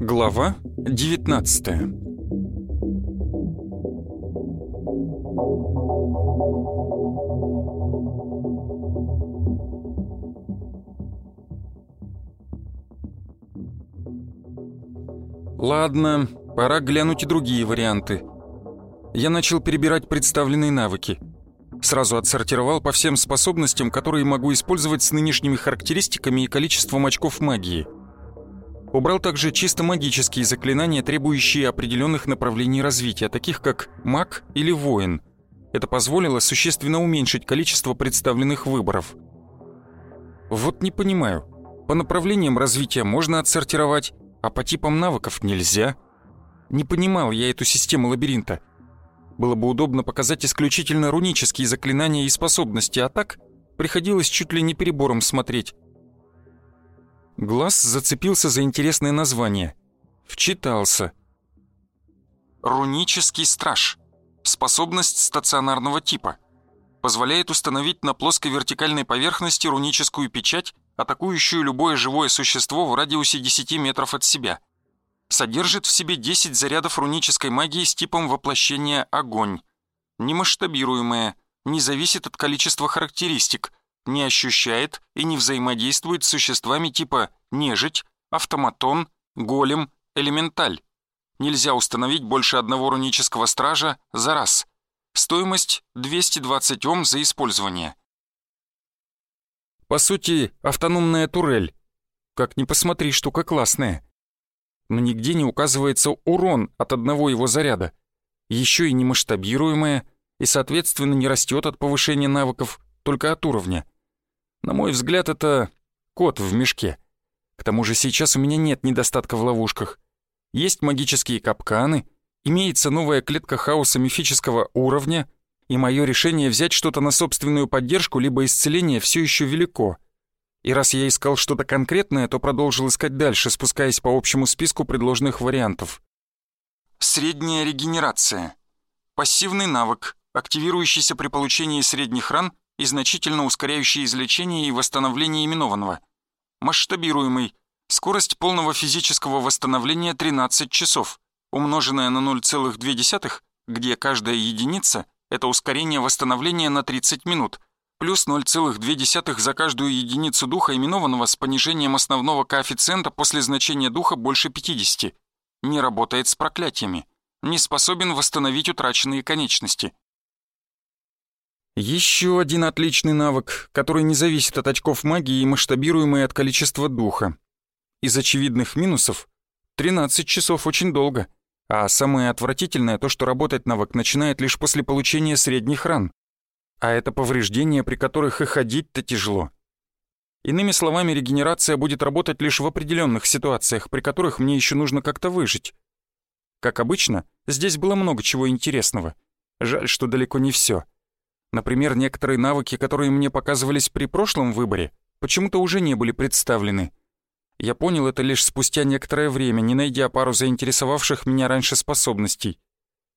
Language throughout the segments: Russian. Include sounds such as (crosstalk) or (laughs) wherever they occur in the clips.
Глава 19 Ладно, пора глянуть и другие варианты. Я начал перебирать представленные навыки. Сразу отсортировал по всем способностям, которые могу использовать с нынешними характеристиками и количеством очков магии. Убрал также чисто магические заклинания, требующие определенных направлений развития, таких как маг или воин. Это позволило существенно уменьшить количество представленных выборов. Вот не понимаю, по направлениям развития можно отсортировать, а по типам навыков нельзя. Не понимал я эту систему лабиринта. Было бы удобно показать исключительно рунические заклинания и способности, а так приходилось чуть ли не перебором смотреть. Глаз зацепился за интересное название. Вчитался. Рунический страж. Способность стационарного типа. Позволяет установить на плоской вертикальной поверхности руническую печать атакующую любое живое существо в радиусе 10 метров от себя. Содержит в себе 10 зарядов рунической магии с типом воплощения огонь. Немасштабируемая, не зависит от количества характеристик, не ощущает и не взаимодействует с существами типа нежить, автоматон, голем, элементаль. Нельзя установить больше одного рунического стража за раз. Стоимость 220 Ом за использование. По сути, автономная турель. Как ни посмотри, штука классная. Но нигде не указывается урон от одного его заряда. Еще и не масштабируемая, и, соответственно, не растет от повышения навыков, только от уровня. На мой взгляд, это кот в мешке. К тому же сейчас у меня нет недостатка в ловушках. Есть магические капканы, имеется новая клетка хаоса мифического уровня, и мое решение взять что-то на собственную поддержку либо исцеление все еще велико. И раз я искал что-то конкретное, то продолжил искать дальше, спускаясь по общему списку предложенных вариантов. Средняя регенерация. Пассивный навык, активирующийся при получении средних ран и значительно ускоряющий излечение и восстановление именованного. Масштабируемый. Скорость полного физического восстановления 13 часов, умноженная на 0,2, где каждая единица это ускорение восстановления на 30 минут, плюс 0,2 за каждую единицу духа именованного с понижением основного коэффициента после значения духа больше 50. Не работает с проклятиями. Не способен восстановить утраченные конечности. Еще один отличный навык, который не зависит от очков магии и масштабируемый от количества духа. Из очевидных минусов 13 часов очень долго. А самое отвратительное то, что работать навык начинает лишь после получения средних ран. А это повреждения, при которых и ходить-то тяжело. Иными словами, регенерация будет работать лишь в определенных ситуациях, при которых мне еще нужно как-то выжить. Как обычно, здесь было много чего интересного. Жаль, что далеко не все. Например, некоторые навыки, которые мне показывались при прошлом выборе, почему-то уже не были представлены — я понял это лишь спустя некоторое время, не найдя пару заинтересовавших меня раньше способностей.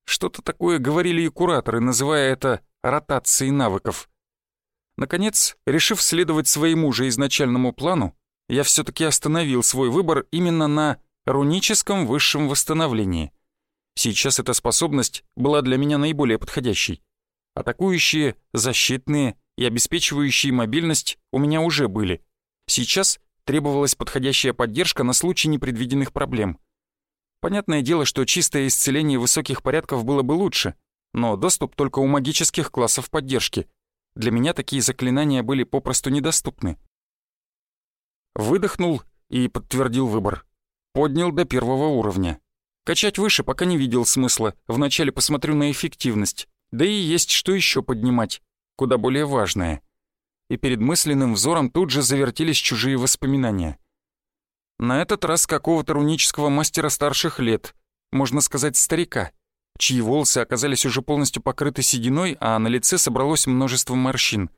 Что-то такое говорили и кураторы, называя это ротацией навыков. Наконец, решив следовать своему же изначальному плану, я все-таки остановил свой выбор именно на руническом высшем восстановлении. Сейчас эта способность была для меня наиболее подходящей. Атакующие, защитные и обеспечивающие мобильность у меня уже были. Сейчас требовалась подходящая поддержка на случай непредвиденных проблем. Понятное дело, что чистое исцеление высоких порядков было бы лучше, но доступ только у магических классов поддержки. Для меня такие заклинания были попросту недоступны. Выдохнул и подтвердил выбор. Поднял до первого уровня. Качать выше пока не видел смысла, вначале посмотрю на эффективность. Да и есть что еще поднимать, куда более важное и перед мысленным взором тут же завертелись чужие воспоминания. На этот раз какого-то рунического мастера старших лет, можно сказать, старика, чьи волосы оказались уже полностью покрыты сединой, а на лице собралось множество морщин.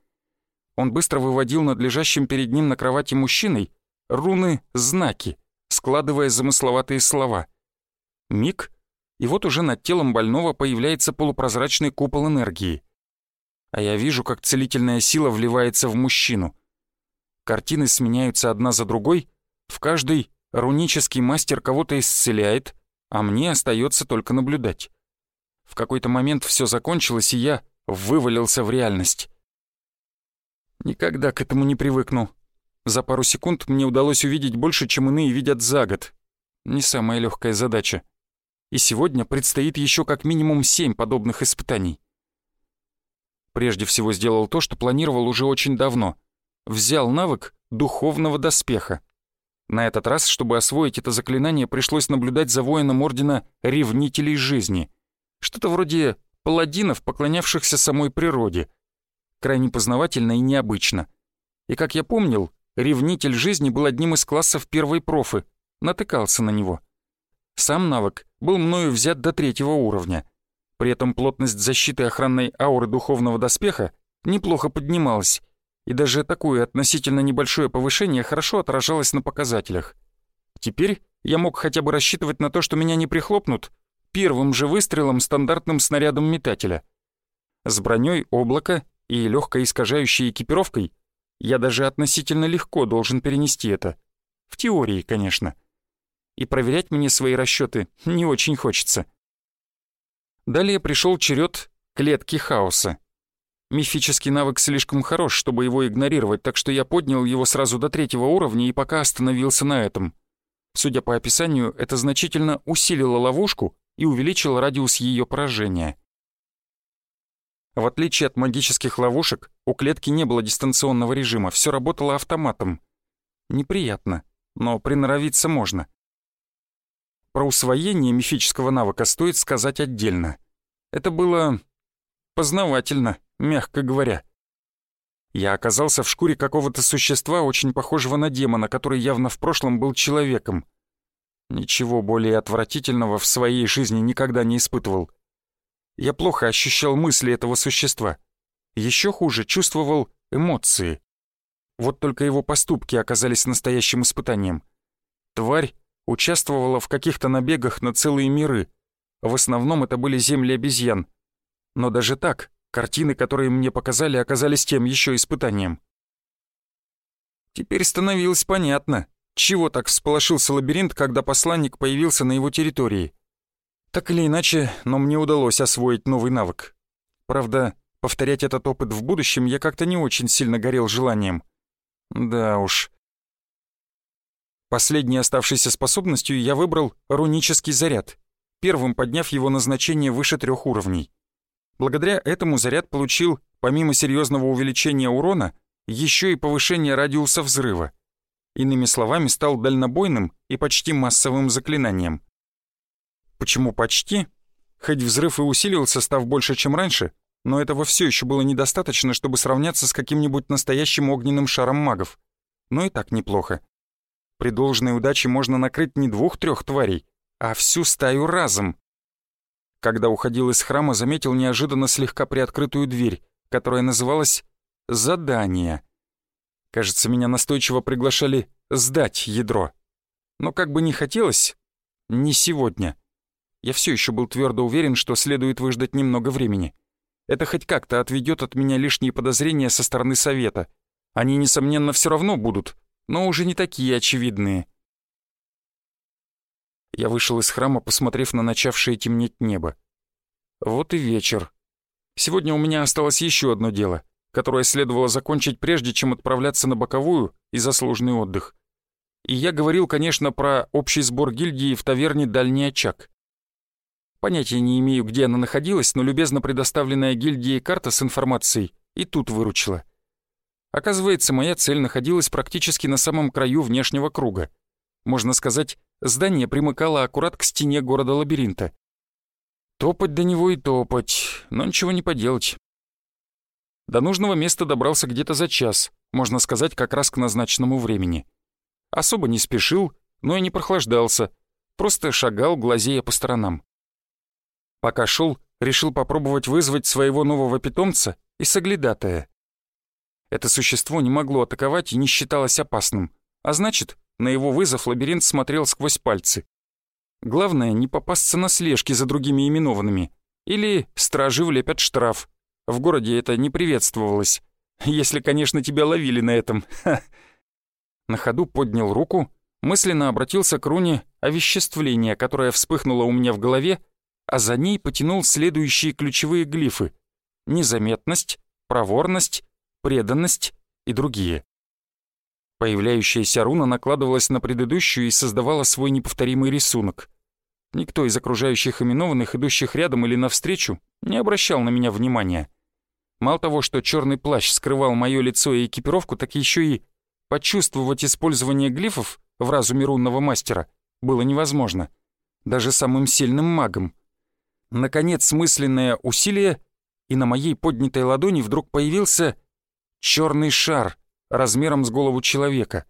Он быстро выводил над лежащим перед ним на кровати мужчиной руны-знаки, складывая замысловатые слова. Миг, и вот уже над телом больного появляется полупрозрачный купол энергии. А я вижу, как целительная сила вливается в мужчину. Картины сменяются одна за другой, в каждой рунический мастер кого-то исцеляет, а мне остается только наблюдать. В какой-то момент все закончилось, и я вывалился в реальность. Никогда к этому не привыкну. За пару секунд мне удалось увидеть больше, чем иные видят за год. Не самая легкая задача. И сегодня предстоит еще как минимум семь подобных испытаний. Прежде всего сделал то, что планировал уже очень давно. Взял навык духовного доспеха. На этот раз, чтобы освоить это заклинание, пришлось наблюдать за воином Ордена Ревнителей Жизни. Что-то вроде паладинов, поклонявшихся самой природе. Крайне познавательно и необычно. И как я помнил, Ревнитель Жизни был одним из классов первой профы, натыкался на него. Сам навык был мною взят до третьего уровня. При этом плотность защиты охранной ауры духовного доспеха неплохо поднималась, и даже такое относительно небольшое повышение хорошо отражалось на показателях. Теперь я мог хотя бы рассчитывать на то, что меня не прихлопнут первым же выстрелом стандартным снарядом метателя. С броней облака и легкой искажающей экипировкой я даже относительно легко должен перенести это. В теории, конечно. И проверять мне свои расчеты не очень хочется. Далее пришел черед клетки хаоса. Мифический навык слишком хорош, чтобы его игнорировать, так что я поднял его сразу до третьего уровня и пока остановился на этом. Судя по описанию, это значительно усилило ловушку и увеличило радиус ее поражения. В отличие от магических ловушек, у клетки не было дистанционного режима, все работало автоматом. Неприятно, но приноровиться можно. Про усвоение мифического навыка стоит сказать отдельно. Это было познавательно мягко говоря. Я оказался в шкуре какого-то существа, очень похожего на демона, который явно в прошлом был человеком. Ничего более отвратительного в своей жизни никогда не испытывал. Я плохо ощущал мысли этого существа. Еще хуже чувствовал эмоции. Вот только его поступки оказались настоящим испытанием. Тварь участвовала в каких-то набегах на целые миры. В основном это были земли обезьян. Но даже так Картины, которые мне показали, оказались тем еще испытанием. Теперь становилось понятно, чего так всполошился лабиринт, когда посланник появился на его территории. Так или иначе, но мне удалось освоить новый навык. Правда, повторять этот опыт в будущем я как-то не очень сильно горел желанием. Да уж. Последней оставшейся способностью я выбрал рунический заряд, первым подняв его назначение выше трех уровней. Благодаря этому заряд получил, помимо серьезного увеличения урона, еще и повышение радиуса взрыва. Иными словами, стал дальнобойным и почти массовым заклинанием. Почему почти? Хоть взрыв и усилился, став больше, чем раньше, но этого все еще было недостаточно, чтобы сравняться с каким-нибудь настоящим огненным шаром магов. Но и так неплохо. При должной удаче можно накрыть не двух-трех тварей, а всю стаю разом. Когда уходил из храма, заметил неожиданно слегка приоткрытую дверь, которая называлась «Задание». Кажется, меня настойчиво приглашали сдать ядро. Но как бы ни хотелось, не сегодня. Я все еще был твердо уверен, что следует выждать немного времени. Это хоть как-то отведет от меня лишние подозрения со стороны совета. Они, несомненно, все равно будут, но уже не такие очевидные. Я вышел из храма, посмотрев на начавшее темнеть небо. Вот и вечер. Сегодня у меня осталось еще одно дело, которое следовало закончить прежде, чем отправляться на боковую и заслуженный отдых. И я говорил, конечно, про общий сбор гильдии в таверне «Дальний очаг». Понятия не имею, где она находилась, но любезно предоставленная гильдией карта с информацией и тут выручила. Оказывается, моя цель находилась практически на самом краю внешнего круга. Можно сказать, Здание примыкало аккурат к стене города-лабиринта. Топать до него и топать, но ничего не поделать. До нужного места добрался где-то за час, можно сказать, как раз к назначенному времени. Особо не спешил, но и не прохлаждался, просто шагал, глазея по сторонам. Пока шел, решил попробовать вызвать своего нового питомца и соглядатая. Это существо не могло атаковать и не считалось опасным, а значит, на его вызов лабиринт смотрел сквозь пальцы. Главное, не попасться на слежки за другими именованными. Или стражи влепят штраф. В городе это не приветствовалось. Если, конечно, тебя ловили на этом. Ха. На ходу поднял руку, мысленно обратился к руне овеществления, которая вспыхнула у меня в голове, а за ней потянул следующие ключевые глифы. Незаметность, проворность, преданность и другие. Появляющаяся руна накладывалась на предыдущую и создавала свой неповторимый рисунок. Никто из окружающих именованных, идущих рядом или навстречу, не обращал на меня внимания. Мало того, что черный плащ скрывал мое лицо и экипировку, так еще и почувствовать использование глифов в разуме рунного мастера было невозможно. Даже самым сильным магом. Наконец, мысленное усилие, и на моей поднятой ладони вдруг появился черный шар размером с голову человека.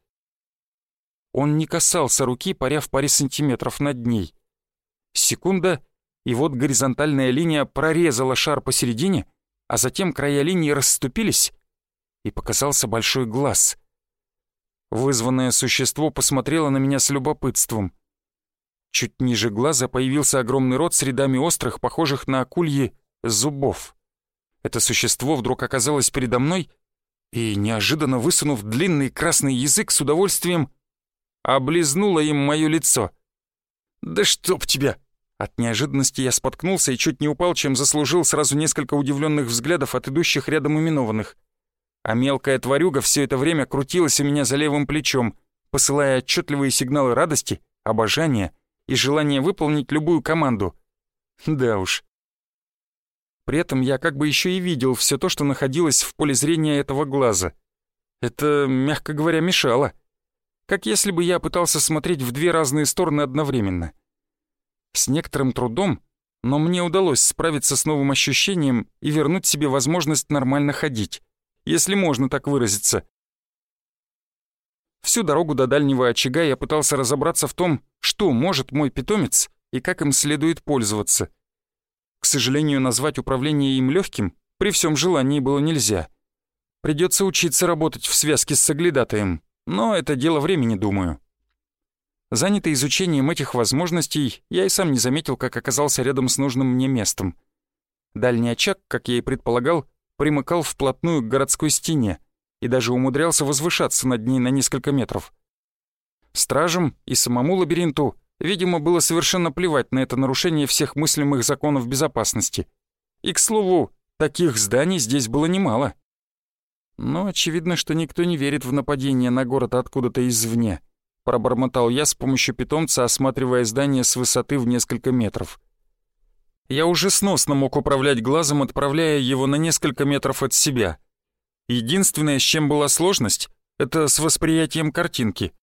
Он не касался руки, паря в паре сантиметров над ней. Секунда, и вот горизонтальная линия прорезала шар посередине, а затем края линии расступились, и показался большой глаз. Вызванное существо посмотрело на меня с любопытством. Чуть ниже глаза появился огромный рот с рядами острых, похожих на акульи, зубов. Это существо вдруг оказалось передо мной и, неожиданно высунув длинный красный язык, с удовольствием облизнуло им мое лицо. «Да чтоб тебя!» От неожиданности я споткнулся и чуть не упал, чем заслужил сразу несколько удивленных взглядов от идущих рядом именованных. А мелкая тварюга все это время крутилась у меня за левым плечом, посылая отчетливые сигналы радости, обожания и желания выполнить любую команду. Да уж. При этом я как бы еще и видел все то, что находилось в поле зрения этого глаза. Это, мягко говоря, мешало. Как если бы я пытался смотреть в две разные стороны одновременно. С некоторым трудом, но мне удалось справиться с новым ощущением и вернуть себе возможность нормально ходить, если можно так выразиться. Всю дорогу до дальнего очага я пытался разобраться в том, что может мой питомец и как им следует пользоваться. К сожалению, назвать управление им легким при всем желании было нельзя. Придется учиться работать в связке с соглядатаем, но это дело времени, думаю. Занятый изучением этих возможностей, я и сам не заметил, как оказался рядом с нужным мне местом. Дальний очаг, как я и предполагал, примыкал вплотную к городской стене и даже умудрялся возвышаться над ней на несколько метров. Стражам и самому лабиринту, видимо, было совершенно плевать на это нарушение всех мыслимых законов безопасности. И, к слову, таких зданий здесь было немало. Но очевидно, что никто не верит в нападение на город откуда-то извне пробормотал я с помощью питомца, осматривая здание с высоты в несколько метров. Я уже сносно мог управлять глазом, отправляя его на несколько метров от себя. Единственное, с чем была сложность, это с восприятием картинки.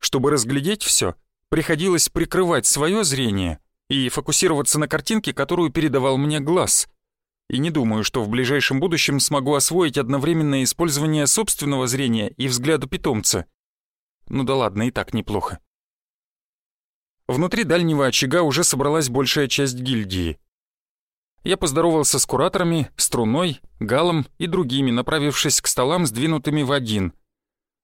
Чтобы разглядеть все, приходилось прикрывать свое зрение и фокусироваться на картинке, которую передавал мне глаз. И не думаю, что в ближайшем будущем смогу освоить одновременное использование собственного зрения и взгляда питомца. Ну да ладно, и так неплохо. Внутри дальнего очага уже собралась большая часть гильдии. Я поздоровался с кураторами, струной, галом и другими, направившись к столам, сдвинутыми в один.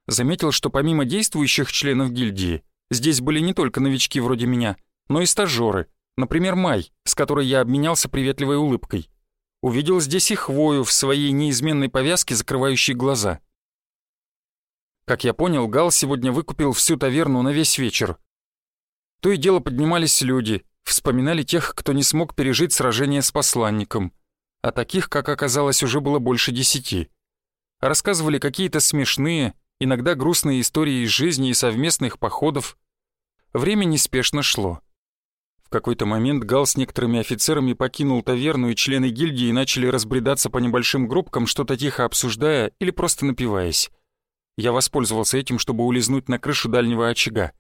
Заметил, что помимо действующих членов гильдии, здесь были не только новички вроде меня, но и стажеры, например, Май, с которой я обменялся приветливой улыбкой. Увидел здесь и хвою в своей неизменной повязке, закрывающей глаза. Как я понял, Гал сегодня выкупил всю таверну на весь вечер. То и дело поднимались люди, вспоминали тех, кто не смог пережить сражение с посланником. А таких, как оказалось, уже было больше десяти. Рассказывали какие-то смешные, иногда грустные истории из жизни и совместных походов. Время неспешно шло. В какой-то момент Гал с некоторыми офицерами покинул таверну, и члены гильдии начали разбредаться по небольшим группкам, что-то тихо обсуждая или просто напиваясь. Я воспользовался этим, чтобы улизнуть на крышу дальнего очага.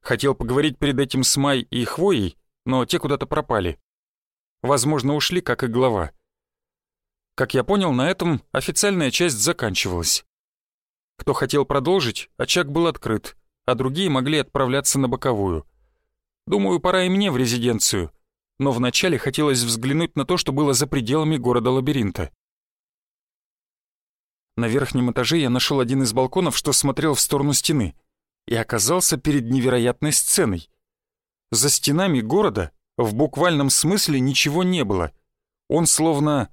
Хотел поговорить перед этим с Май и Хвоей, но те куда-то пропали. Возможно, ушли, как и глава. Как я понял, на этом официальная часть заканчивалась. Кто хотел продолжить, очаг был открыт, а другие могли отправляться на боковую. Думаю, пора и мне в резиденцию, но вначале хотелось взглянуть на то, что было за пределами города-лабиринта. На верхнем этаже я нашел один из балконов, что смотрел в сторону стены, и оказался перед невероятной сценой. за стенами города в буквальном смысле ничего не было. Он словно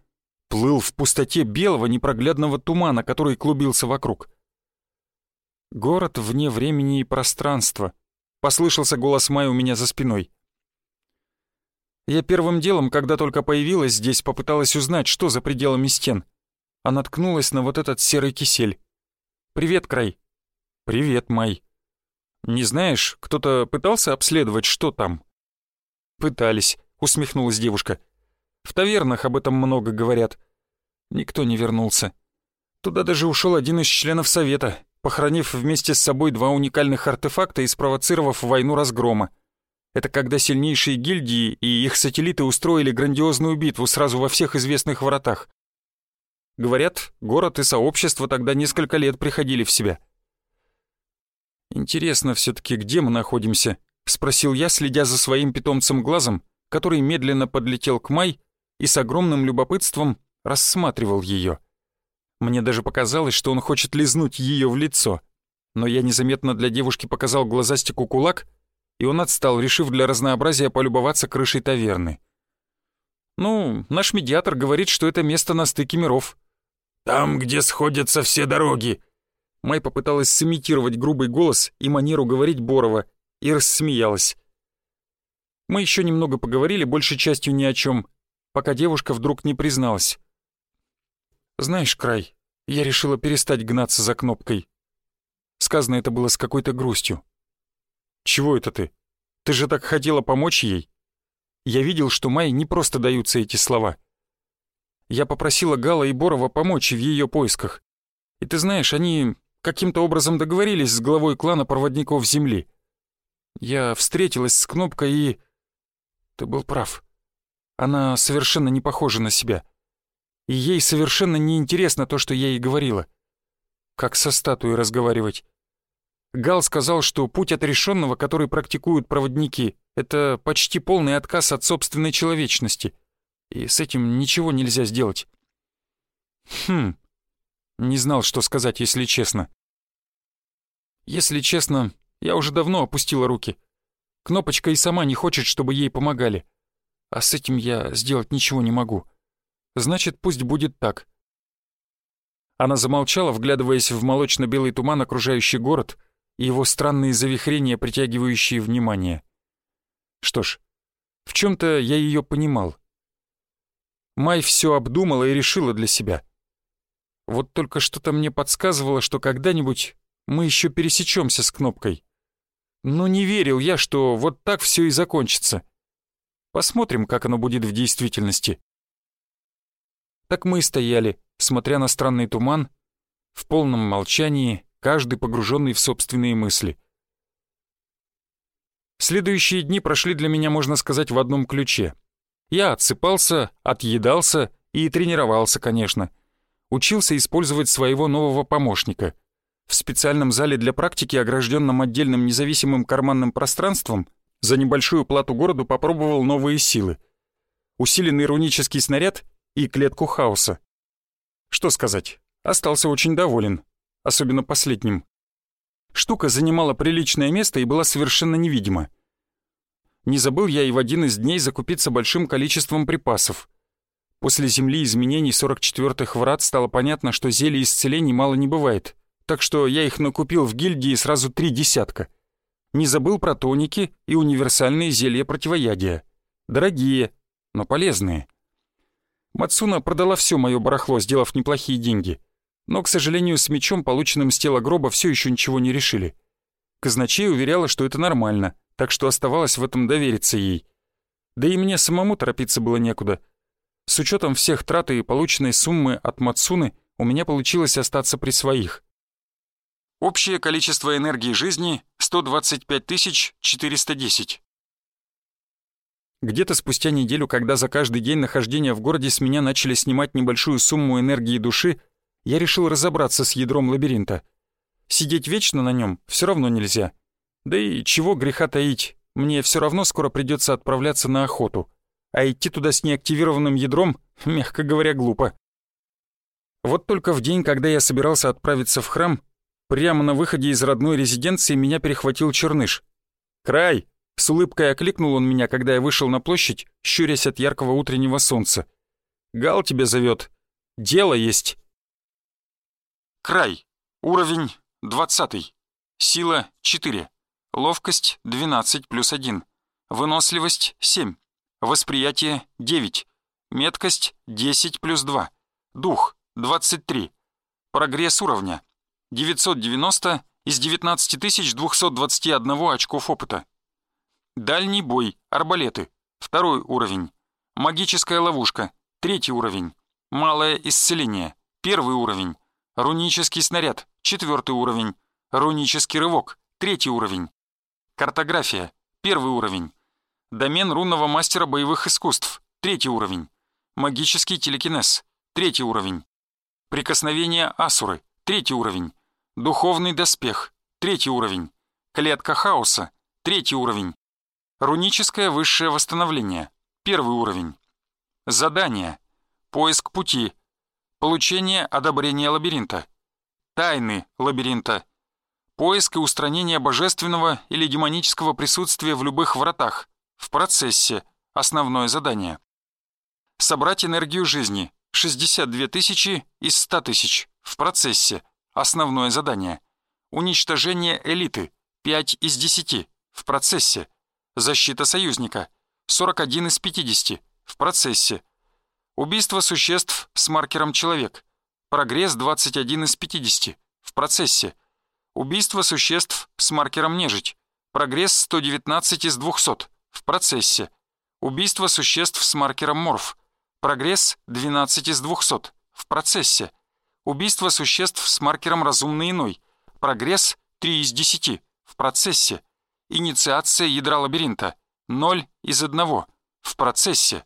плыл в пустоте белого непроглядного тумана, который клубился вокруг. «Город вне времени и пространства», — послышался голос Май у меня за спиной. Я первым делом, когда только появилась здесь, попыталась узнать, что за пределами стен. А наткнулась на вот этот серый кисель. «Привет, Край». «Привет, Май». «Не знаешь, кто-то пытался обследовать, что там?» «Пытались», — усмехнулась девушка. «В тавернах об этом много говорят. Никто не вернулся. Туда даже ушел один из членов совета, похоронив вместе с собой два уникальных артефакта и спровоцировав войну разгрома. Это когда сильнейшие гильдии и их сателлиты устроили грандиозную битву сразу во всех известных вратах. Говорят, город и сообщество тогда несколько лет приходили в себя. «Интересно все-таки, где мы находимся?» — спросил я, следя за своим питомцем глазом, который медленно подлетел к Май и с огромным любопытством рассматривал ее. Мне даже показалось, что он хочет лизнуть ее в лицо, но я незаметно для девушки показал глазастику кулак, и он отстал, решив для разнообразия полюбоваться крышей таверны. «Ну, наш медиатор говорит, что это место на стыке миров». «Там, где сходятся все дороги», Май попыталась сымитировать грубый голос и манеру говорить Борова и рассмеялась. Мы еще немного поговорили, большей частью ни о чем, пока девушка вдруг не призналась. «Знаешь, Край, я решила перестать гнаться за кнопкой». Сказано это было с какой-то грустью. «Чего это ты? Ты же так хотела помочь ей?» Я видел, что Май не просто даются эти слова. Я попросила Гала и Борова помочь в ее поисках. И ты знаешь, они каким-то образом договорились с главой клана проводников Земли. Я встретилась с Кнопкой и... Ты был прав. Она совершенно не похожа на себя. И ей совершенно не интересно то, что я ей говорила. Как со статуей разговаривать. Гал сказал, что путь отрешенного, который практикуют проводники, это почти полный отказ от собственной человечности. И с этим ничего нельзя сделать. Хм, не знал, что сказать, если честно. Если честно, я уже давно опустила руки. Кнопочка и сама не хочет, чтобы ей помогали. А с этим я сделать ничего не могу. Значит, пусть будет так. Она замолчала, вглядываясь в молочно-белый туман, окружающий город, и его странные завихрения, притягивающие внимание. Что ж, в чем то я ее понимал. Май все обдумала и решила для себя — вот только что-то мне подсказывало, что когда-нибудь мы еще пересечемся с кнопкой. Но не верил я, что вот так все и закончится. Посмотрим, как оно будет в действительности. Так мы и стояли, смотря на странный туман, в полном молчании, каждый погруженный в собственные мысли. Следующие дни прошли для меня, можно сказать, в одном ключе. Я отсыпался, отъедался и тренировался, конечно — учился использовать своего нового помощника. В специальном зале для практики, огражденном отдельным независимым карманным пространством, за небольшую плату городу попробовал новые силы. Усиленный рунический снаряд и клетку хаоса. Что сказать, остался очень доволен, особенно последним. Штука занимала приличное место и была совершенно невидима. Не забыл я и в один из дней закупиться большим количеством припасов. После земли изменений 44-х врат стало понятно, что зелий исцелений мало не бывает, так что я их накупил в гильдии сразу три десятка. Не забыл про тоники и универсальные зелья противоядия. Дорогие, но полезные. Мацуна продала все мое барахло, сделав неплохие деньги. Но, к сожалению, с мечом, полученным с тела гроба, все еще ничего не решили. Казначей уверяла, что это нормально, так что оставалось в этом довериться ей. Да и мне самому торопиться было некуда — с учетом всех трат и полученной суммы от Мацуны у меня получилось остаться при своих. Общее количество энергии жизни — 125 410. Где-то спустя неделю, когда за каждый день нахождения в городе с меня начали снимать небольшую сумму энергии души, я решил разобраться с ядром лабиринта. Сидеть вечно на нем все равно нельзя. Да и чего греха таить, мне все равно скоро придется отправляться на охоту а идти туда с неактивированным ядром, (laughs) мягко говоря, глупо. Вот только в день, когда я собирался отправиться в храм, прямо на выходе из родной резиденции меня перехватил черныш. «Край, С улыбкой окликнул он меня, когда я вышел на площадь, щурясь от яркого утреннего солнца. «Гал тебя зовет. Дело есть». Край. Уровень 20. Сила 4. Ловкость 12 плюс 1. Выносливость 7. Восприятие 9. Меткость 10 плюс 2. Дух 23. Прогресс уровня 990 из 19221 очков опыта. Дальний бой, арбалеты, второй уровень. Магическая ловушка, третий уровень. Малое исцеление, первый уровень. Рунический снаряд, четвертый уровень. Рунический рывок, третий уровень. Картография, первый уровень. Домен рунного мастера боевых искусств, третий уровень. Магический телекинез, третий уровень. Прикосновение Асуры, третий уровень. Духовный доспех, третий уровень. Клетка хаоса, третий уровень. Руническое высшее восстановление. Первый уровень. Задание. Поиск пути. Получение одобрения лабиринта. Тайны лабиринта. Поиск и устранение божественного или демонического присутствия в любых вратах. В процессе. Основное задание. Собрать энергию жизни. 62 тысячи из 100 тысяч. В процессе. Основное задание. Уничтожение элиты. 5 из 10. В процессе. Защита союзника. 41 из 50. В процессе. Убийство существ с маркером «Человек». Прогресс 21 из 50. В процессе. Убийство существ с маркером «Нежить». Прогресс 119 из 200. В процессе. Убийство существ с маркером «Морф». Прогресс 12 из 200. В процессе. Убийство существ с маркером «Разумный иной». Прогресс 3 из 10. В процессе. Инициация ядра лабиринта. 0 из 1. В процессе.